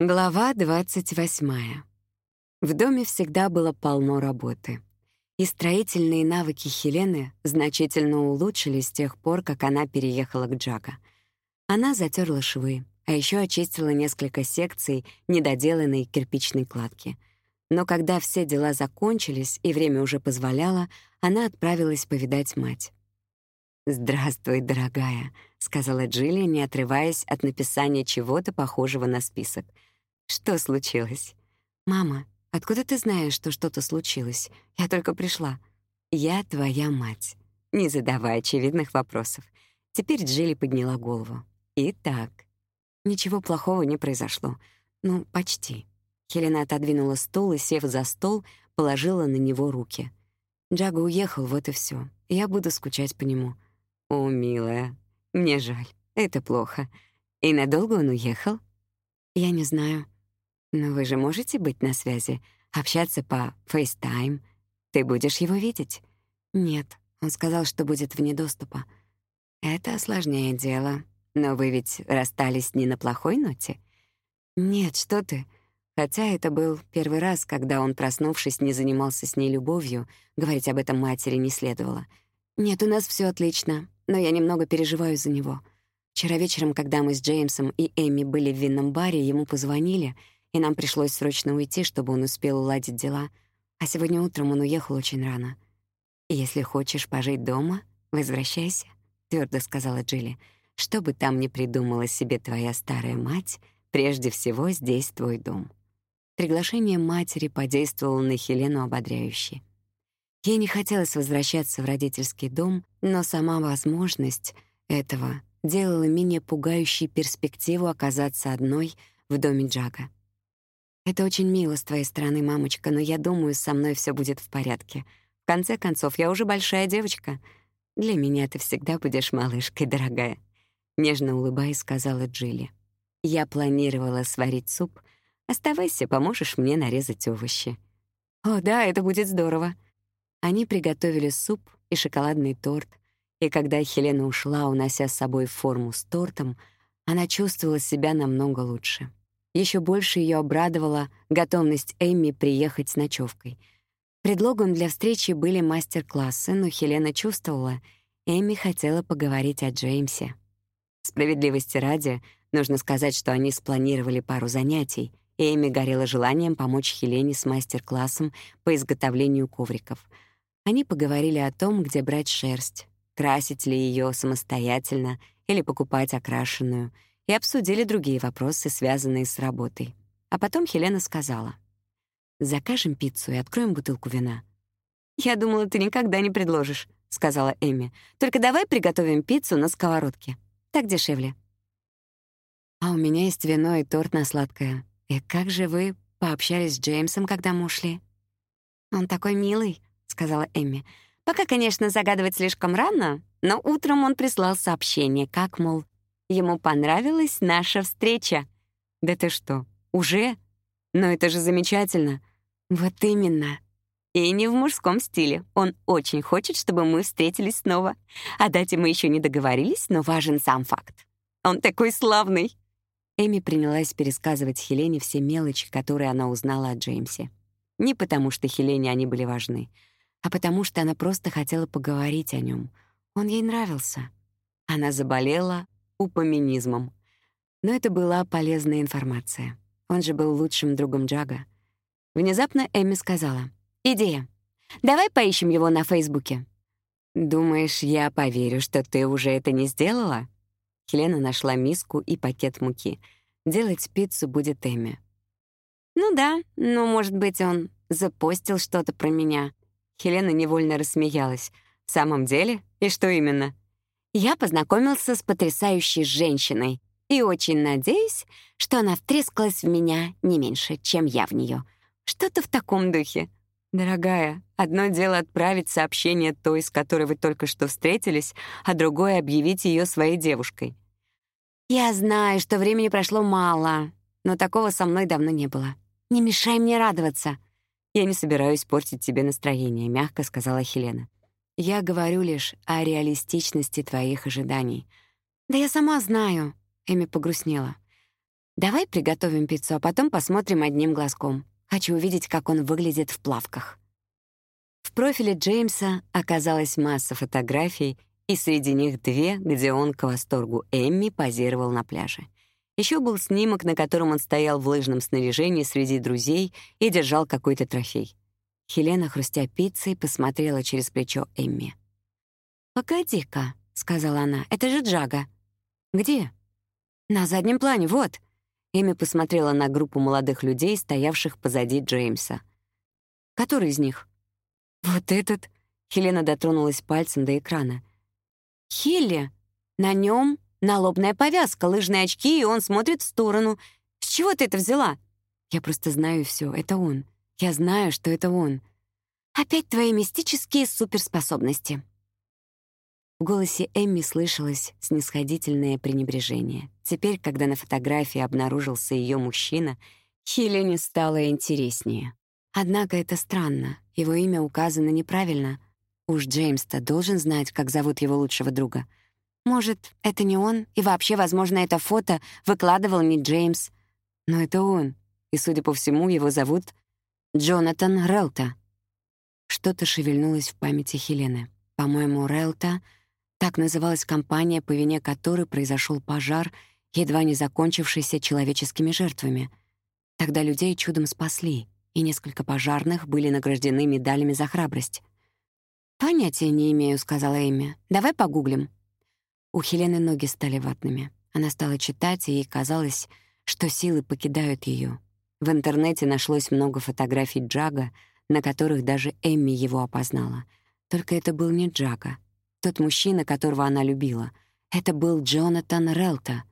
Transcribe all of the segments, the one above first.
Глава 28. В доме всегда было полно работы. И строительные навыки Хелены значительно улучшились с тех пор, как она переехала к Джага. Она затерла швы, а еще очистила несколько секций недоделанной кирпичной кладки. Но когда все дела закончились и время уже позволяло, она отправилась повидать мать. «Здравствуй, дорогая», — сказала Джилли, не отрываясь от написания чего-то похожего на список — что случилось? Мама, откуда ты знаешь, что что-то случилось? Я только пришла. Я твоя мать. Не задавай очевидных вопросов. Теперь Джилли подняла голову. Итак, ничего плохого не произошло. Ну, почти. Хелена отодвинула стул и, сев за стол, положила на него руки. Джага уехал, вот и все. Я буду скучать по нему. О, милая, мне жаль. Это плохо. И надолго он уехал? Я не знаю. Но вы же можете быть на связи, общаться по FaceTime. Ты будешь его видеть? Нет, он сказал, что будет вне доступа. Это осложняет дело. Но вы ведь расстались не на плохой ноте? Нет, что ты. Хотя это был первый раз, когда он, проснувшись, не занимался с ней любовью, говорить об этом матери не следовало. Нет, у нас все отлично, но я немного переживаю за него. Вчера вечером, когда мы с Джеймсом и Эми были в винном баре, ему позвонили — и нам пришлось срочно уйти, чтобы он успел уладить дела, а сегодня утром он уехал очень рано. «Если хочешь пожить дома, возвращайся», — твердо сказала Джилли. «Что бы там ни придумала себе твоя старая мать, прежде всего здесь твой дом». Приглашение матери подействовало на Хелену ободряюще. Ей не хотелось возвращаться в родительский дом, но сама возможность этого делала менее пугающей перспективу оказаться одной в доме Джага. Это очень мило с твоей стороны, мамочка, но я думаю, со мной все будет в порядке. В конце концов, я уже большая девочка. Для меня ты всегда будешь малышкой, дорогая. Нежно улыбаясь, сказала Джилли. Я планировала сварить суп. Оставайся, поможешь мне нарезать овощи. О, да, это будет здорово. Они приготовили суп и шоколадный торт, и когда Хелена ушла, унося с собой форму с тортом, она чувствовала себя намного лучше. Еще больше ее обрадовала готовность Эми приехать с ночевкой. Предлогом для встречи были мастер-классы, но Хелена чувствовала, Эми хотела поговорить о Джеймсе. Справедливости ради, нужно сказать, что они спланировали пару занятий, и Эми горела желанием помочь Хелене с мастер-классом по изготовлению ковриков. Они поговорили о том, где брать шерсть, красить ли ее самостоятельно или покупать окрашенную — и обсудили другие вопросы, связанные с работой. А потом Хелена сказала, «Закажем пиццу и откроем бутылку вина». «Я думала, ты никогда не предложишь», — сказала Эми. «Только давай приготовим пиццу на сковородке. Так дешевле». «А у меня есть вино и торт на сладкое. И как же вы пообщались с Джеймсом, когда мы ушли?» «Он такой милый», — сказала Эми. «Пока, конечно, загадывать слишком рано, но утром он прислал сообщение, как, мол, Ему понравилась наша встреча. Да ты что, уже? Но это же замечательно. Вот именно. И не в мужском стиле. Он очень хочет, чтобы мы встретились снова. О дате мы еще не договорились, но важен сам факт. Он такой славный. Эми принялась пересказывать Хелене все мелочи, которые она узнала о Джеймсе. Не потому, что Хелене они были важны, а потому что она просто хотела поговорить о нем. Он ей нравился. Она заболела, упоминизмом. Но это была полезная информация. Он же был лучшим другом Джага. Внезапно Эми сказала. «Идея. Давай поищем его на Фейсбуке». «Думаешь, я поверю, что ты уже это не сделала?» Хелена нашла миску и пакет муки. Делать пиццу будет Эми. «Ну да, но, может быть, он запостил что-то про меня». Хелена невольно рассмеялась. «В самом деле? И что именно?» Я познакомился с потрясающей женщиной и очень надеюсь, что она втрескалась в меня не меньше, чем я в нее. Что-то в таком духе. Дорогая, одно дело отправить сообщение той, с которой вы только что встретились, а другое — объявить ее своей девушкой. Я знаю, что времени прошло мало, но такого со мной давно не было. Не мешай мне радоваться. Я не собираюсь портить тебе настроение, мягко сказала Хелена. Я говорю лишь о реалистичности твоих ожиданий. Да я сама знаю, Эми погрустнела. Давай приготовим пиццу, а потом посмотрим одним глазком. Хочу увидеть, как он выглядит в плавках». В профиле Джеймса оказалась масса фотографий, и среди них две, где он к восторгу Эмми позировал на пляже. Еще был снимок, на котором он стоял в лыжном снаряжении среди друзей и держал какой-то трофей. Хелена, хрустя пиццей, посмотрела через плечо Эмми. «Погоди-ка», — сказала она, — «это же Джага». «Где?» «На заднем плане, вот». Эми посмотрела на группу молодых людей, стоявших позади Джеймса. «Который из них?» «Вот этот». Хелена дотронулась пальцем до экрана. «Хелли, на нем налобная повязка, лыжные очки, и он смотрит в сторону. С чего ты это взяла?» «Я просто знаю все. Это он. Я знаю, что это он. Опять твои мистические суперспособности». В голосе Эмми слышалось снисходительное пренебрежение. Теперь, когда на фотографии обнаружился ее мужчина, Хелене стало интереснее. Однако это странно. Его имя указано неправильно. Уж Джеймс-то должен знать, как зовут его лучшего друга. Может, это не он, и вообще, возможно, это фото выкладывал не Джеймс. Но это он, и, судя по всему, его зовут Джонатан Релта. Что-то шевельнулось в памяти Хелены. По-моему, Релта — так называлась компания, по вине которой произошел пожар, едва не закончившийся человеческими жертвами. Тогда людей чудом спасли, и несколько пожарных были награждены медалями за храбрость. «Понятия не имею», — сказала Эми. «Давай погуглим». У Хелены ноги стали ватными. Она стала читать, и ей казалось, что силы покидают ее. В интернете нашлось много фотографий Джага, на которых даже Эмми его опознала. Только это был не Джага, тот мужчина, которого она любила, это был Джонатан Релта,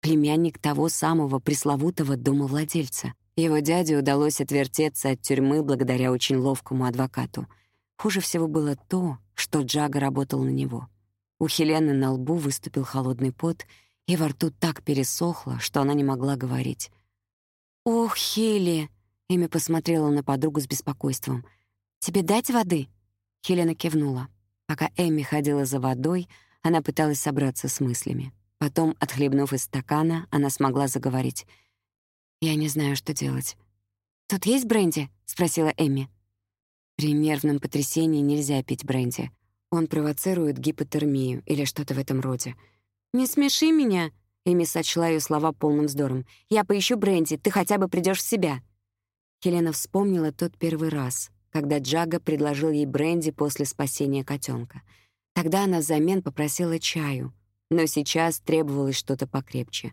племянник того самого пресловутого домовладельца. Его дяде удалось отвертеться от тюрьмы благодаря очень ловкому адвокату. Хуже всего было то, что Джага работал на него. У Хелены на лбу выступил холодный пот, и во рту так пересохло, что она не могла говорить. «Ох, Хели!» — Эми посмотрела на подругу с беспокойством. «Тебе дать воды?» Хелена кивнула. Пока Эми ходила за водой, она пыталась собраться с мыслями. Потом, отхлебнув из стакана, она смогла заговорить. «Я не знаю, что делать». «Тут есть бренди?» — спросила Эми. При нервном потрясении нельзя пить бренди. Он провоцирует гипотермию или что-то в этом роде. «Не смеши меня!» — Эми сочла ее слова полным вздором. «Я поищу бренди, ты хотя бы придешь в себя». Хелена вспомнила тот первый раз, когда Джага предложил ей бренди после спасения котенка. Тогда она взамен попросила чаю, но сейчас требовалось что-то покрепче.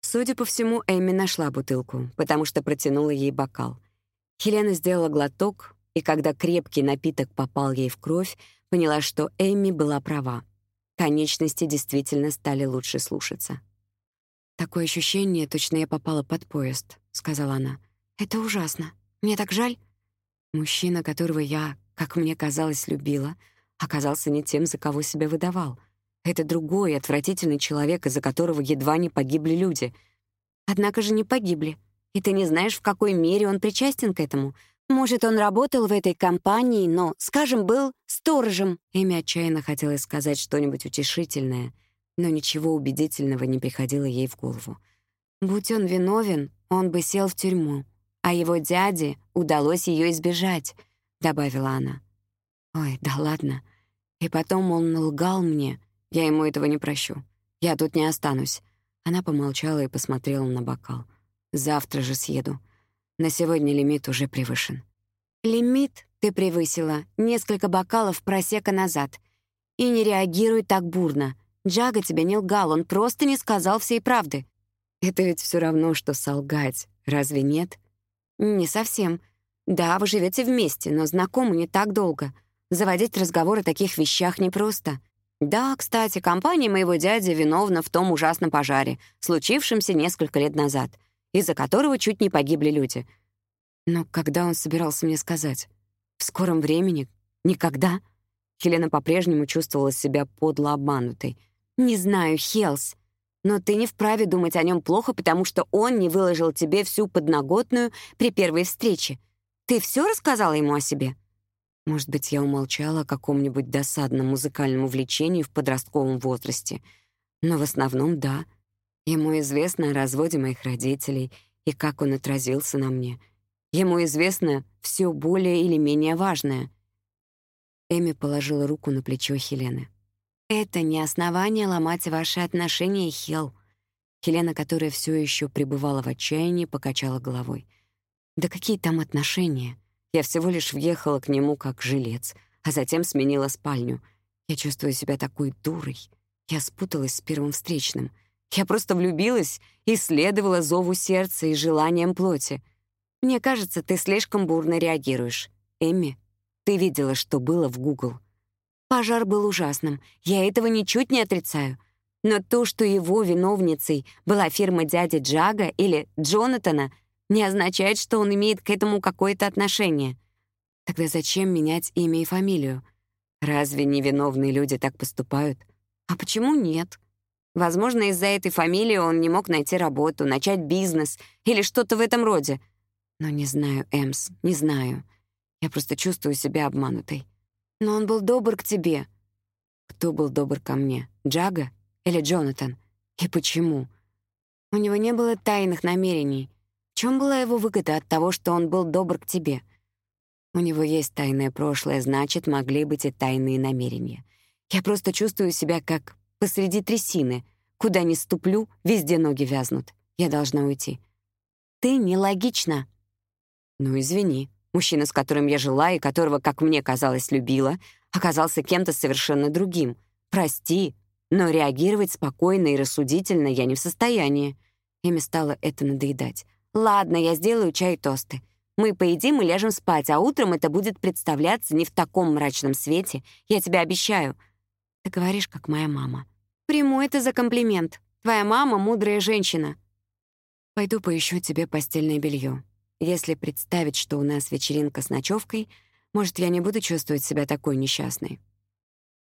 Судя по всему, Эми нашла бутылку, потому что протянула ей бокал. Хелена сделала глоток, и когда крепкий напиток попал ей в кровь, поняла, что Эми была права. Конечности действительно стали лучше слушаться. «Такое ощущение, точно я попала под поезд», — сказала она. «Это ужасно. Мне так жаль. Мужчина, которого я, как мне казалось, любила, оказался не тем, за кого себя выдавал. Это другой, отвратительный человек, из-за которого едва не погибли люди. Однако же не погибли. И ты не знаешь, в какой мере он причастен к этому. Может, он работал в этой компании, но, скажем, был сторожем. Эми отчаянно хотелось сказать что-нибудь утешительное, но ничего убедительного не приходило ей в голову. Будь он виновен, он бы сел в тюрьму а его дяде удалось ее избежать», — добавила она. «Ой, да ладно. И потом он лгал мне. Я ему этого не прощу. Я тут не останусь». Она помолчала и посмотрела на бокал. «Завтра же съеду. На сегодня лимит уже превышен». «Лимит ты превысила несколько бокалов просека назад. И не реагируй так бурно. Джага тебя не лгал, он просто не сказал всей правды». «Это ведь все равно, что солгать, разве нет?» «Не совсем. Да, вы живете вместе, но знакомы не так долго. Заводить разговор о таких вещах непросто. Да, кстати, компания моего дяди виновна в том ужасном пожаре, случившемся несколько лет назад, из-за которого чуть не погибли люди. Но когда он собирался мне сказать? В скором времени? Никогда? Хелена по-прежнему чувствовала себя подло обманутой. «Не знаю, Хелс. Но ты не вправе думать о нем плохо, потому что он не выложил тебе всю подноготную при первой встрече. Ты все рассказала ему о себе? Может быть, я умолчала о каком-нибудь досадном музыкальном увлечении в подростковом возрасте. Но в основном — да. Ему известно о разводе моих родителей и как он отразился на мне. Ему известно все более или менее важное. Эми положила руку на плечо Хелены. «Это не основание ломать ваши отношения, Хел». Хелена, которая все еще пребывала в отчаянии, покачала головой. «Да какие там отношения? Я всего лишь въехала к нему как жилец, а затем сменила спальню. Я чувствую себя такой дурой. Я спуталась с первым встречным. Я просто влюбилась и следовала зову сердца и желаниям плоти. Мне кажется, ты слишком бурно реагируешь. Эмми, ты видела, что было в Google. Пожар был ужасным. Я этого ничуть не отрицаю. Но то, что его виновницей была фирма дяди Джага или Джонатана, не означает, что он имеет к этому какое-то отношение. Тогда зачем менять имя и фамилию? Разве невиновные люди так поступают? А почему нет? Возможно, из-за этой фамилии он не мог найти работу, начать бизнес или что-то в этом роде. Но не знаю, Эмс, не знаю. Я просто чувствую себя обманутой. Но он был добр к тебе. Кто был добр ко мне? Джага или Джонатан? И почему? У него не было тайных намерений. В чем была его выгода от того, что он был добр к тебе? У него есть тайное прошлое, значит, могли быть и тайные намерения. Я просто чувствую себя как посреди трясины. Куда ни ступлю, везде ноги вязнут. Я должна уйти. Ты нелогична. Ну, извини. Мужчина, с которым я жила и которого, как мне казалось, любила, оказался кем-то совершенно другим. Прости, но реагировать спокойно и рассудительно я не в состоянии. Эми стало это надоедать. «Ладно, я сделаю чай и тосты. Мы поедим и ляжем спать, а утром это будет представляться не в таком мрачном свете. Я тебе обещаю». Ты говоришь, как моя мама. Приму это за комплимент. Твоя мама — мудрая женщина. Пойду поищу тебе постельное белье. Если представить, что у нас вечеринка с ночевкой, может, я не буду чувствовать себя такой несчастной.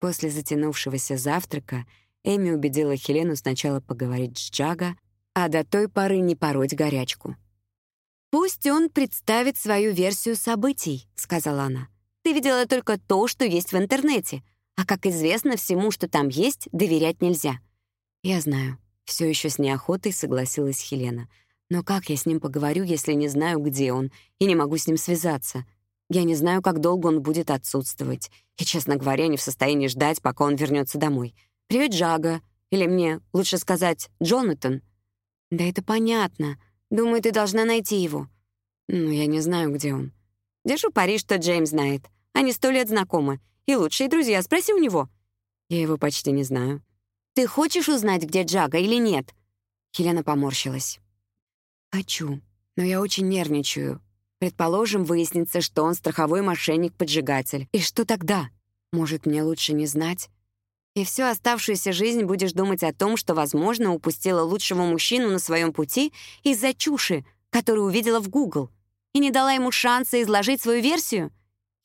После затянувшегося завтрака Эми убедила Хелену сначала поговорить с Джага, а до той поры не пороть горячку. «Пусть он представит свою версию событий», — сказала она. «Ты видела только то, что есть в интернете, а, как известно, всему, что там есть, доверять нельзя». «Я знаю», — все еще с неохотой согласилась Хелена — но как я с ним поговорю, если не знаю, где он, и не могу с ним связаться? Я не знаю, как долго он будет отсутствовать. И, честно говоря, не в состоянии ждать, пока он вернется домой. «Привет, Джага!» Или мне лучше сказать «Джонатан?» «Да это понятно. Думаю, ты должна найти его». «Ну, я не знаю, где он». «Держу пари, что Джеймс знает. Они сто лет знакомы. И лучшие друзья. Спроси у него». «Я его почти не знаю». «Ты хочешь узнать, где Джага, или нет?» Хелена поморщилась. Хочу, но я очень нервничаю. Предположим, выяснится, что он страховой мошенник-поджигатель. И что тогда? Может, мне лучше не знать? И всю оставшуюся жизнь будешь думать о том, что, возможно, упустила лучшего мужчину на своем пути из-за чуши, которую увидела в Google, и не дала ему шанса изложить свою версию?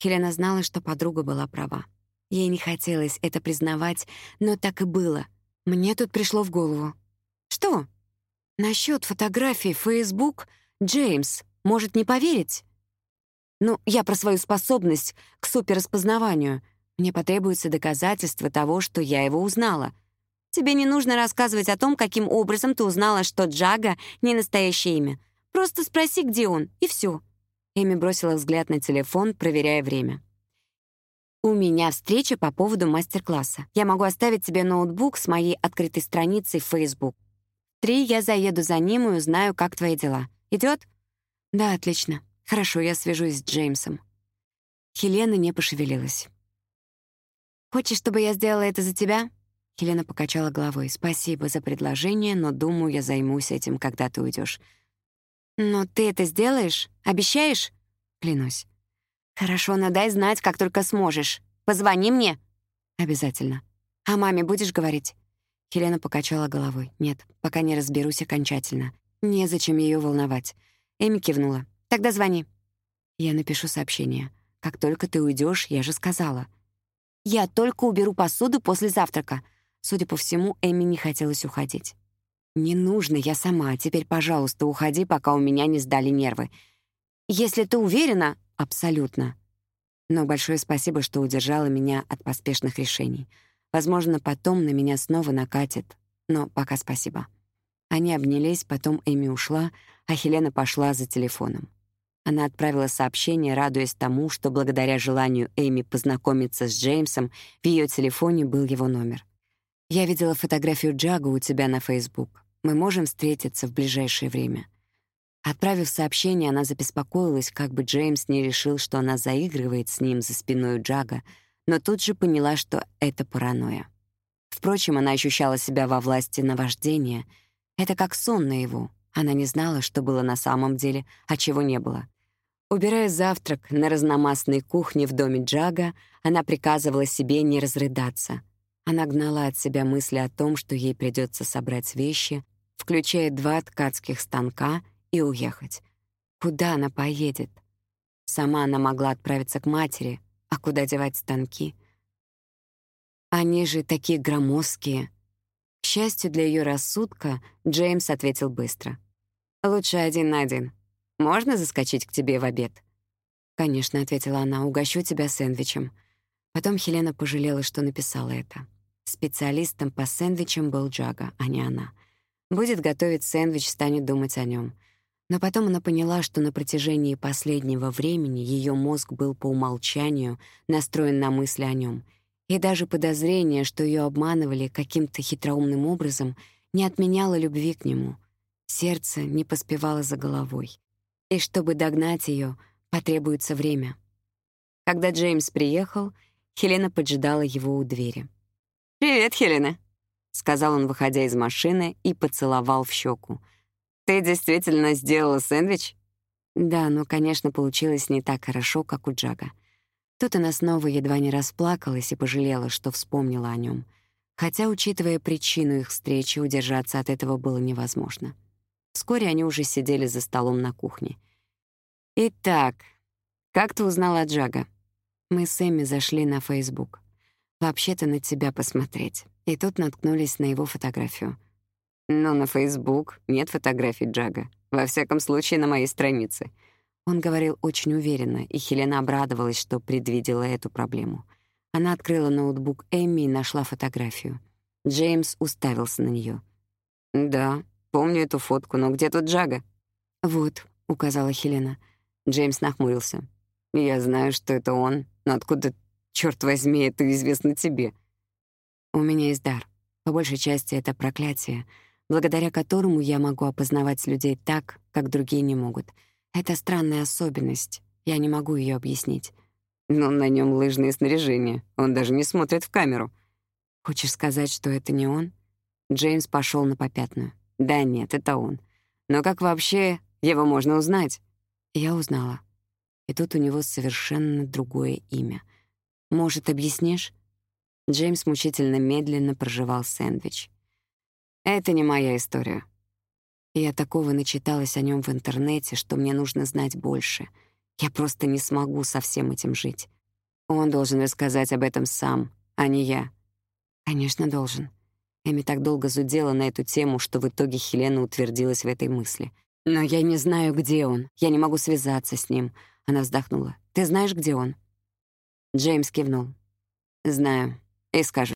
Хелена знала, что подруга была права. Ей не хотелось это признавать, но так и было. Мне тут пришло в голову. «Что?» Насчет фотографий в Facebook Джеймс может не поверить. Ну, я про свою способность к суперраспознаванию. Мне потребуется доказательство того, что я его узнала. Тебе не нужно рассказывать о том, каким образом ты узнала, что Джага — не настоящее имя. Просто спроси, где он, и все. Эми бросила взгляд на телефон, проверяя время. «У меня встреча по поводу мастер-класса. Я могу оставить тебе ноутбук с моей открытой страницей в Facebook три я заеду за ним и узнаю, как твои дела. Идет? Да, отлично. Хорошо, я свяжусь с Джеймсом. Хелена не пошевелилась. Хочешь, чтобы я сделала это за тебя? Хелена покачала головой. Спасибо за предложение, но думаю, я займусь этим, когда ты уйдешь. Но ты это сделаешь? Обещаешь? Клянусь. Хорошо, но дай знать, как только сможешь. Позвони мне. Обязательно. А маме будешь говорить? Хелена покачала головой. «Нет, пока не разберусь окончательно. Незачем ее волновать». Эми кивнула. «Тогда звони». «Я напишу сообщение. Как только ты уйдешь, я же сказала». «Я только уберу посуду после завтрака». Судя по всему, Эми не хотелось уходить. «Не нужно, я сама. Теперь, пожалуйста, уходи, пока у меня не сдали нервы». «Если ты уверена...» «Абсолютно». Но большое спасибо, что удержала меня от поспешных решений. Возможно, потом на меня снова накатит, но пока спасибо. Они обнялись, потом Эми ушла, а Хелена пошла за телефоном. Она отправила сообщение, радуясь тому, что благодаря желанию Эми познакомиться с Джеймсом в ее телефоне был его номер. «Я видела фотографию Джага у тебя на Facebook. Мы можем встретиться в ближайшее время». Отправив сообщение, она забеспокоилась, как бы Джеймс не решил, что она заигрывает с ним за спиной Джага, но тут же поняла, что это паранойя. Впрочем, она ощущала себя во власти наваждения. Это как сон наяву. Она не знала, что было на самом деле, а чего не было. Убирая завтрак на разномастной кухне в доме Джага, она приказывала себе не разрыдаться. Она гнала от себя мысли о том, что ей придется собрать вещи, включая два ткацких станка, и уехать. Куда она поедет? Сама она могла отправиться к матери, а куда девать станки? Они же такие громоздкие. К счастью для ее рассудка, Джеймс ответил быстро. «Лучше один на один. Можно заскочить к тебе в обед?» «Конечно», — ответила она, — «угощу тебя сэндвичем». Потом Хелена пожалела, что написала это. Специалистом по сэндвичам был Джага, а не она. Будет готовить сэндвич, станет думать о нем. Но потом она поняла, что на протяжении последнего времени ее мозг был по умолчанию настроен на мысли о нем, и даже подозрение, что ее обманывали каким-то хитроумным образом, не отменяло любви к нему. Сердце не поспевало за головой. И чтобы догнать ее, потребуется время. Когда Джеймс приехал, Хелена поджидала его у двери. «Привет, Хелена», — сказал он, выходя из машины, и поцеловал в щеку. «Ты действительно сделала сэндвич?» Да, но, конечно, получилось не так хорошо, как у Джага. Тут она снова едва не расплакалась и пожалела, что вспомнила о нем. Хотя, учитывая причину их встречи, удержаться от этого было невозможно. Вскоре они уже сидели за столом на кухне. «Итак, как ты узнала о Джага?» Мы с Эмми зашли на Facebook. Вообще-то на тебя посмотреть. И тут наткнулись на его фотографию. Но на Facebook нет фотографий Джага. Во всяком случае, на моей странице. Он говорил очень уверенно, и Хелена обрадовалась, что предвидела эту проблему. Она открыла ноутбук Эмми и нашла фотографию. Джеймс уставился на нее. «Да, помню эту фотку, но где тут Джага?» «Вот», — указала Хелена. Джеймс нахмурился. «Я знаю, что это он, но откуда, черт возьми, это известно тебе?» «У меня есть дар. По большей части это проклятие, благодаря которому я могу опознавать людей так, как другие не могут. Это странная особенность. Я не могу ее объяснить. Но на нем лыжное снаряжение. Он даже не смотрит в камеру. Хочешь сказать, что это не он? Джеймс пошел на попятную. Да нет, это он. Но как вообще его можно узнать? Я узнала. И тут у него совершенно другое имя. Может, объяснишь? Джеймс мучительно медленно проживал сэндвич. Это не моя история. Я такого начиталась о нем в интернете, что мне нужно знать больше. Я просто не смогу со всем этим жить. Он должен рассказать об этом сам, а не я. Конечно, должен. Эми так долго зудела на эту тему, что в итоге Хелена утвердилась в этой мысли. «Но я не знаю, где он. Я не могу связаться с ним». Она вздохнула. «Ты знаешь, где он?» Джеймс кивнул. «Знаю. И скажу.